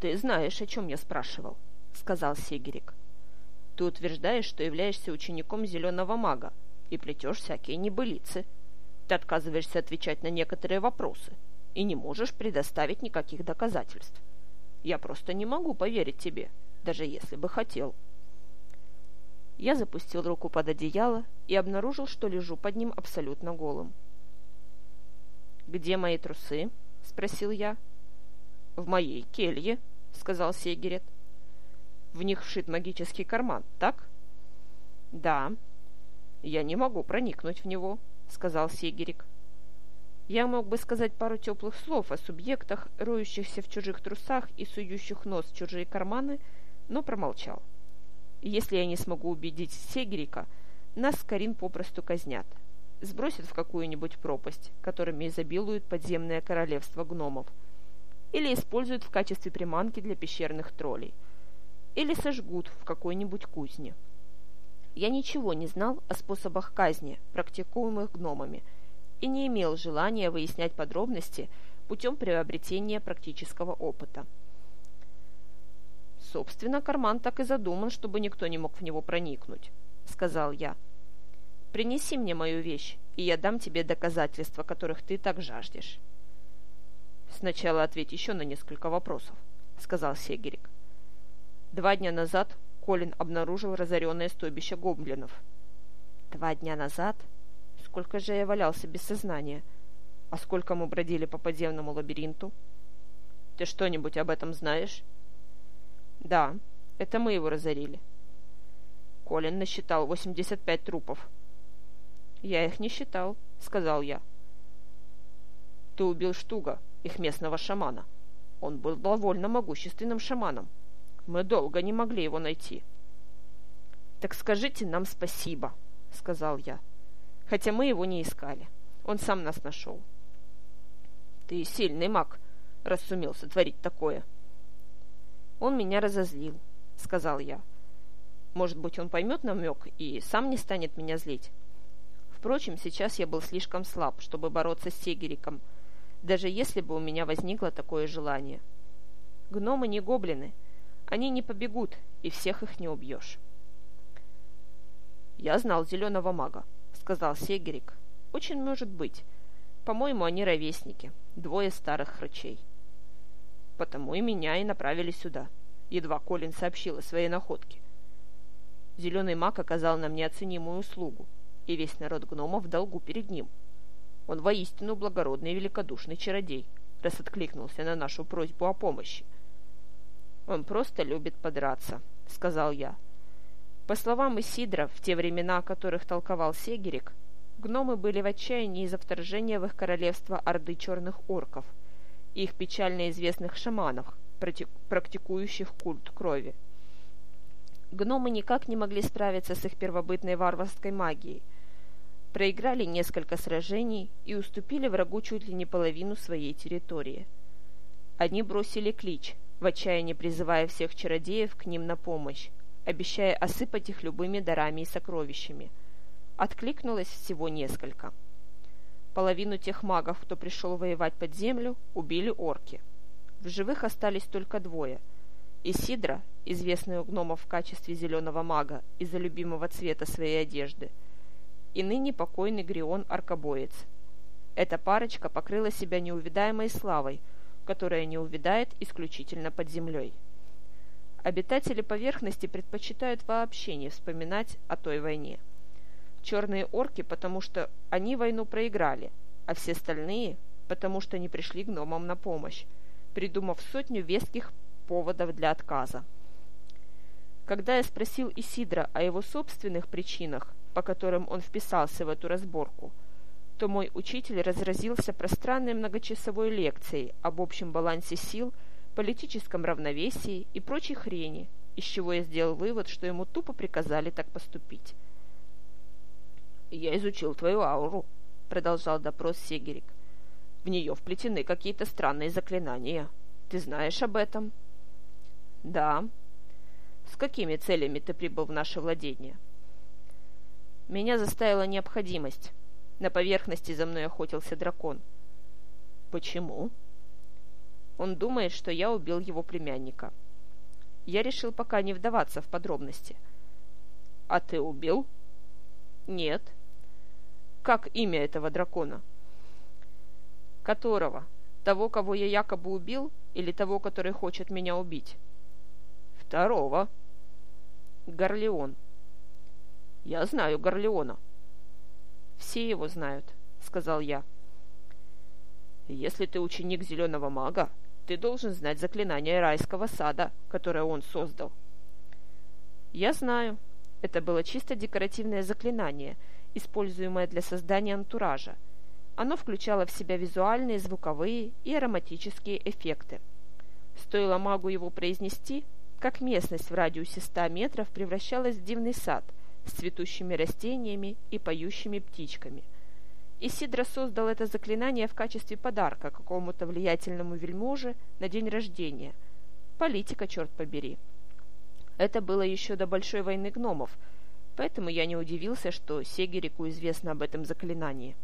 «Ты знаешь, о чем я спрашивал», — сказал Сегерик. «Ты утверждаешь, что являешься учеником зеленого мага и плетешь всякие небылицы. Ты отказываешься отвечать на некоторые вопросы и не можешь предоставить никаких доказательств. Я просто не могу поверить тебе, даже если бы хотел». Я запустил руку под одеяло и обнаружил, что лежу под ним абсолютно голым. «Где мои трусы?» — спросил я. «В моей келье», — сказал Сегерет. «В них вшит магический карман, так?» «Да». «Я не могу проникнуть в него», — сказал Сегерик. Я мог бы сказать пару теплых слов о субъектах, роющихся в чужих трусах и сующих нос в чужие карманы, но промолчал. Если я не смогу убедить Сегерика, нас Карин попросту казнят. Сбросят в какую-нибудь пропасть, которыми изобилует подземное королевство гномов. Или используют в качестве приманки для пещерных троллей. Или сожгут в какой-нибудь кузне. Я ничего не знал о способах казни, практикуемых гномами, и не имел желания выяснять подробности путем приобретения практического опыта. «Собственно, карман так и задуман, чтобы никто не мог в него проникнуть», — сказал я. «Принеси мне мою вещь, и я дам тебе доказательства, которых ты так жаждешь». «Сначала ответь еще на несколько вопросов», — сказал Сегерик. «Два дня назад Колин обнаружил разоренное стойбище гоблинов». «Два дня назад? Сколько же я валялся без сознания? А сколько мы бродили по подземному лабиринту?» «Ты что-нибудь об этом знаешь?» Да, это мы его разорили. Колин насчитал 85 трупов. Я их не считал, сказал я. Ты убил Штуга, их местного шамана. Он был довольно могущественным шаманом. Мы долго не могли его найти. Так скажите нам спасибо, сказал я. Хотя мы его не искали. Он сам нас нашел. Ты сильный маг, раз сумел сотворить такое, — «Он меня разозлил», — сказал я. «Может быть, он поймет намек и сам не станет меня злить?» Впрочем, сейчас я был слишком слаб, чтобы бороться с Сегериком, даже если бы у меня возникло такое желание. Гномы не гоблины. Они не побегут, и всех их не убьешь. «Я знал зеленого мага», — сказал Сегерик. «Очень может быть. По-моему, они ровесники, двое старых хрычей». Потому и меня и направили сюда, едва Колин сообщил о своей находке. Зеленый маг оказал нам неоценимую услугу, и весь народ гномов в долгу перед ним. Он воистину благородный и великодушный чародей, раз откликнулся на нашу просьбу о помощи. «Он просто любит подраться», — сказал я. По словам Исидра, в те времена, о которых толковал Сегерик, гномы были в отчаянии из-за вторжения в их королевство орды черных орков — их печально известных шаманов, практикующих культ крови. Гномы никак не могли справиться с их первобытной варварской магией, проиграли несколько сражений и уступили врагу чуть ли не половину своей территории. Они бросили клич, в отчаянии призывая всех чародеев к ним на помощь, обещая осыпать их любыми дарами и сокровищами. Откликнулось всего несколько – Половину тех магов, кто пришел воевать под землю, убили орки. В живых остались только двое. Исидра, известный у гномов в качестве зеленого мага из-за любимого цвета своей одежды, и ныне покойный Грион Аркобоец. Эта парочка покрыла себя неувидаемой славой, которая не увядает исключительно под землей. Обитатели поверхности предпочитают вообще не вспоминать о той войне – Черные орки, потому что они войну проиграли, а все остальные, потому что не пришли гномам на помощь, придумав сотню веских поводов для отказа. Когда я спросил Исидра о его собственных причинах, по которым он вписался в эту разборку, то мой учитель разразился пространной многочасовой лекцией об общем балансе сил, политическом равновесии и прочей хрени, из чего я сделал вывод, что ему тупо приказали так поступить. «Я изучил твою ауру», — продолжал допрос Сегерик. «В нее вплетены какие-то странные заклинания. Ты знаешь об этом?» «Да». «С какими целями ты прибыл в наше владение?» «Меня заставила необходимость. На поверхности за мной охотился дракон». «Почему?» Он думает, что я убил его племянника. Я решил пока не вдаваться в подробности. А ты убил? Нет. Как имя этого дракона? Которого? Того, кого я якобы убил, или того, который хочет меня убить? Второго. Горлеон. Я знаю Горлеона. Все его знают, сказал я. Если ты ученик зеленого мага, ты должен знать заклинание райского сада, которое он создал. Я знаю. Это было чисто декоративное заклинание, используемое для создания антуража. Оно включало в себя визуальные, звуковые и ароматические эффекты. Стоило магу его произнести, как местность в радиусе 100 метров превращалась в дивный сад с цветущими растениями и поющими птичками. Исидро создал это заклинание в качестве подарка какому-то влиятельному вельможе на день рождения. Политика, черт побери. Это было еще до Большой войны гномов, поэтому я не удивился, что Сегерику известно об этом заклинании.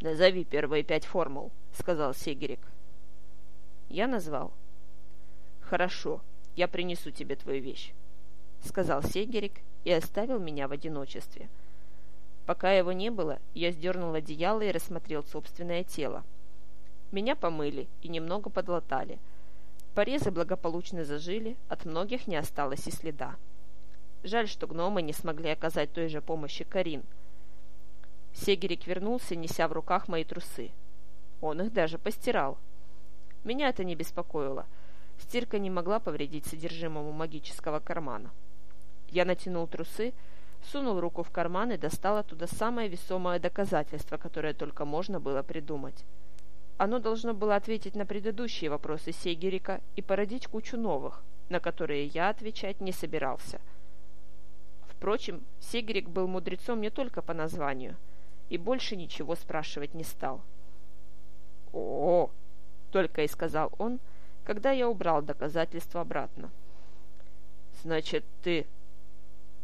«Назови первые пять формул», — сказал Сегерик. Я назвал. «Хорошо, я принесу тебе твою вещь», — сказал Сегерик и оставил меня в одиночестве. Пока его не было, я сдернул одеяло и рассмотрел собственное тело. Меня помыли и немного подлатали. Порезы благополучно зажили, от многих не осталось и следа. Жаль, что гномы не смогли оказать той же помощи Карин. Сегерик вернулся, неся в руках мои трусы. Он их даже постирал. Меня это не беспокоило — Стирка не могла повредить содержимому магического кармана. Я натянул трусы, сунул руку в карман и достал оттуда самое весомое доказательство, которое только можно было придумать. Оно должно было ответить на предыдущие вопросы Сейгерика и породить кучу новых, на которые я отвечать не собирался. Впрочем, Сегерик был мудрецом не только по названию, и больше ничего спрашивать не стал. «О!», только и сказал он — когда я убрал доказательства обратно. «Значит, ты...»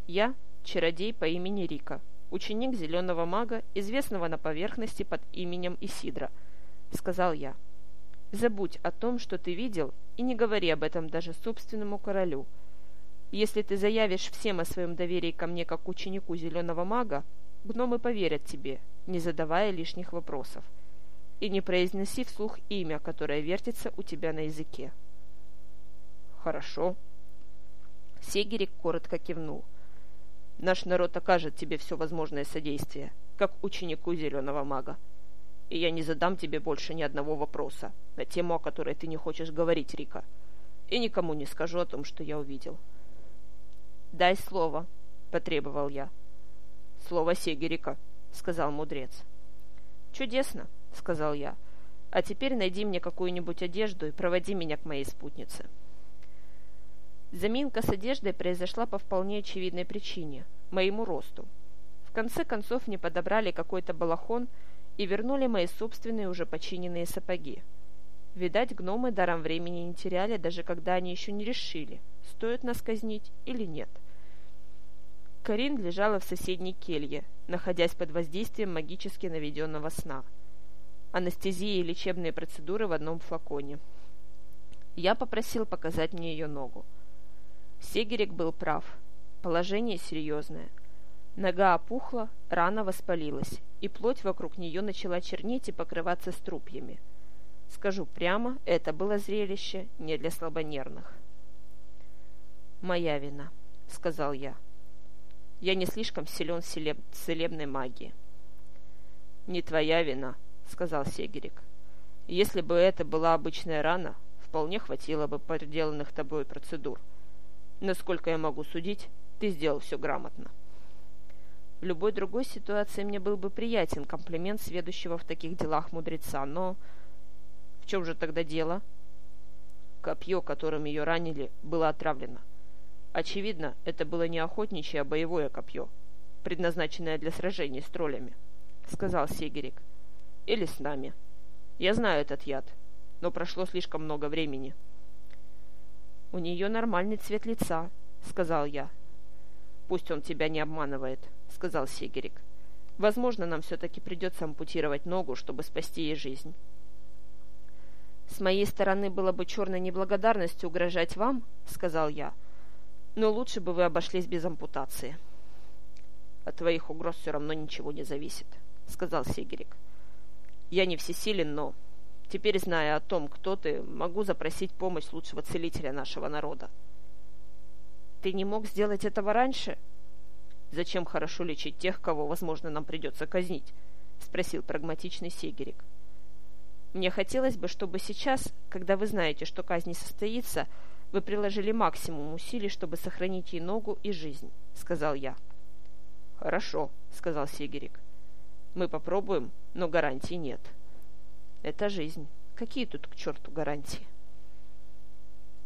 «Я — чародей по имени Рика, ученик зеленого мага, известного на поверхности под именем Исидра», — сказал я. «Забудь о том, что ты видел, и не говори об этом даже собственному королю. Если ты заявишь всем о своем доверии ко мне как ученику зеленого мага, гномы поверят тебе, не задавая лишних вопросов и не произноси вслух имя, которое вертится у тебя на языке. Хорошо. Сегерик коротко кивнул. Наш народ окажет тебе все возможное содействие, как ученику зеленого мага. И я не задам тебе больше ни одного вопроса на тему, о которой ты не хочешь говорить, Рика. И никому не скажу о том, что я увидел. «Дай слово», — потребовал я. «Слово Сегерика», — сказал мудрец. «Чудесно», — сказал я. «А теперь найди мне какую-нибудь одежду и проводи меня к моей спутнице». Заминка с одеждой произошла по вполне очевидной причине – моему росту. В конце концов мне подобрали какой-то балахон и вернули мои собственные уже починенные сапоги. Видать, гномы даром времени не теряли, даже когда они еще не решили, стоит нас казнить или нет. Карин лежала в соседней келье, находясь под воздействием магически наведенного сна – анестезия и лечебные процедуры в одном флаконе. Я попросил показать мне ее ногу. Сегерик был прав. Положение серьезное. Нога опухла, рана воспалилась, и плоть вокруг нее начала чернеть и покрываться струпьями. Скажу прямо, это было зрелище не для слабонервных. «Моя вина», — сказал я. «Я не слишком силен в целеб... целебной магии». «Не твоя вина», сказал Сегерик. «Если бы это была обычная рана, вполне хватило бы проделанных тобой процедур. Насколько я могу судить, ты сделал все грамотно». В любой другой ситуации мне был бы приятен комплимент сведущего в таких делах мудреца, но... В чем же тогда дело? Копье, которым ее ранили, было отравлено. Очевидно, это было не охотничье, а боевое копье, предназначенное для сражений с троллями, — сказал Сегерик. — или с нами. Я знаю этот яд, но прошло слишком много времени. «У нее нормальный цвет лица», — сказал я. «Пусть он тебя не обманывает», — сказал Сигерик. «Возможно, нам все-таки придется ампутировать ногу, чтобы спасти ей жизнь». «С моей стороны было бы черной неблагодарностью угрожать вам», — сказал я, — «но лучше бы вы обошлись без ампутации». «От твоих угроз все равно ничего не зависит», — сказал Сигерик. «Я не всесилен, но теперь, зная о том, кто ты, могу запросить помощь лучшего целителя нашего народа». «Ты не мог сделать этого раньше?» «Зачем хорошо лечить тех, кого, возможно, нам придется казнить?» — спросил прагматичный Сигерик. Мне хотелось бы, чтобы сейчас, когда вы знаете, что казнь не состоится, вы приложили максимум усилий, чтобы сохранить ей ногу и жизнь», — сказал я. «Хорошо», — сказал Сигерик. «Мы попробуем, но гарантий нет». «Это жизнь. Какие тут к черту гарантии?»